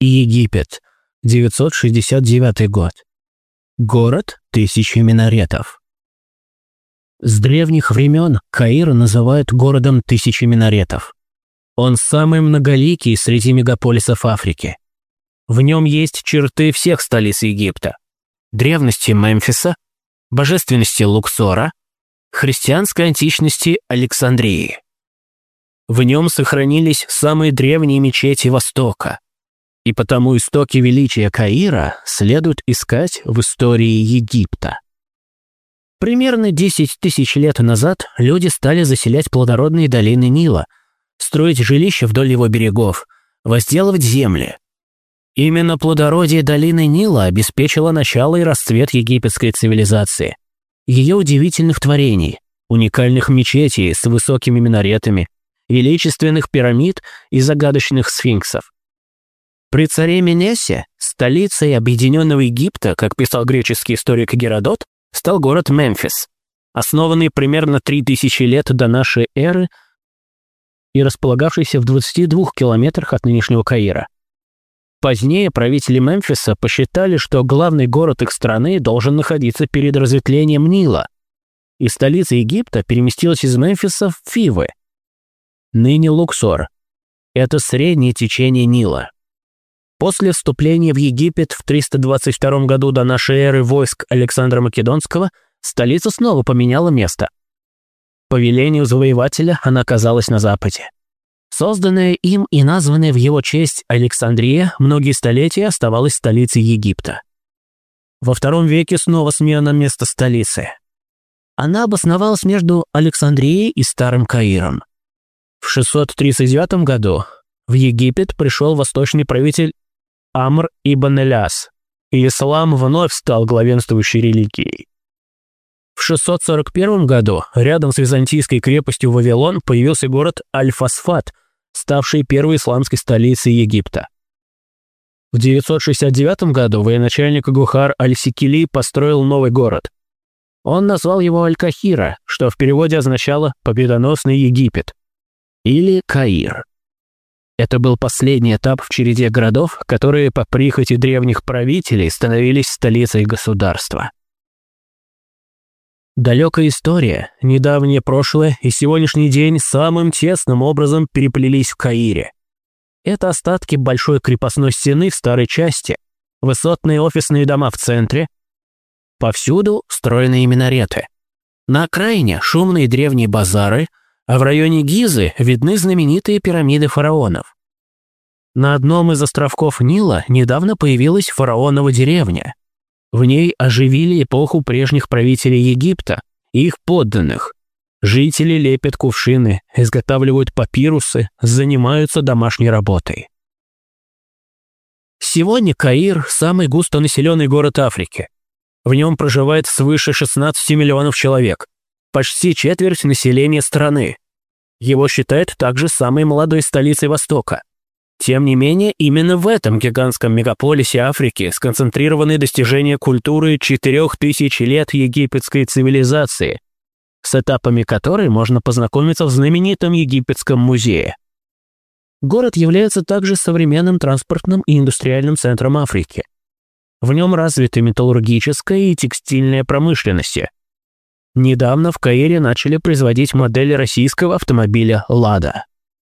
и Египет, 969 год. Город тысячи минаретов. С древних времен Каир называют городом тысячи минаретов. Он самый многоликий среди мегаполисов Африки. В нем есть черты всех столиц Египта. Древности Мемфиса, божественности Луксора, христианской античности Александрии. В нем сохранились самые древние мечети Востока, и потому истоки величия Каира следует искать в истории Египта. Примерно 10 тысяч лет назад люди стали заселять плодородные долины Нила, строить жилища вдоль его берегов, возделывать земли. Именно плодородие долины Нила обеспечило начало и расцвет египетской цивилизации, ее удивительных творений, уникальных мечетей с высокими минаретами, величественных пирамид и загадочных сфинксов. При царе Менесе столицей Объединенного Египта, как писал греческий историк Геродот, стал город Мемфис, основанный примерно 3000 лет до нашей эры и располагавшийся в 22 километрах от нынешнего Каира. Позднее правители Мемфиса посчитали, что главный город их страны должен находиться перед разветвлением Нила, и столица Египта переместилась из Мемфиса в Фивы, ныне Луксор. Это среднее течение Нила. После вступления в Египет в 322 году до нашей эры войск Александра Македонского столица снова поменяла место. По велению завоевателя она оказалась на западе. Созданная им и названная в его честь Александрия многие столетия оставалась столицей Египта. Во втором веке снова смена места столицы. Она обосновалась между Александрией и Старым Каиром. В 639 году в Египет пришел восточный правитель Амр ибн Эляс, и ислам вновь стал главенствующей религией. В 641 году рядом с византийской крепостью Вавилон появился город Аль-Фасфат, ставший первой исламской столицей Египта. В 969 году военачальник Гухар Аль-Сикили построил новый город. Он назвал его Аль-Кахира, что в переводе означало «победоносный Египет» или Каир. Это был последний этап в череде городов, которые по прихоти древних правителей становились столицей государства. Далекая история, недавнее прошлое и сегодняшний день самым тесным образом переплелись в Каире. Это остатки большой крепостной стены в старой части, высотные офисные дома в центре, повсюду стройные минареты. На окраине шумные древние базары – а в районе Гизы видны знаменитые пирамиды фараонов. На одном из островков Нила недавно появилась фараонова деревня. В ней оживили эпоху прежних правителей Египта их подданных. Жители лепят кувшины, изготавливают папирусы, занимаются домашней работой. Сегодня Каир – самый густонаселенный город Африки. В нем проживает свыше 16 миллионов человек – почти четверть населения страны. Его считают также самой молодой столицей Востока. Тем не менее, именно в этом гигантском мегаполисе Африки сконцентрированы достижения культуры 4000 лет египетской цивилизации, с этапами которой можно познакомиться в знаменитом египетском музее. Город является также современным транспортным и индустриальным центром Африки. В нем развиты металлургическая и текстильная промышленности, Недавно в Каире начали производить модели российского автомобиля «Лада».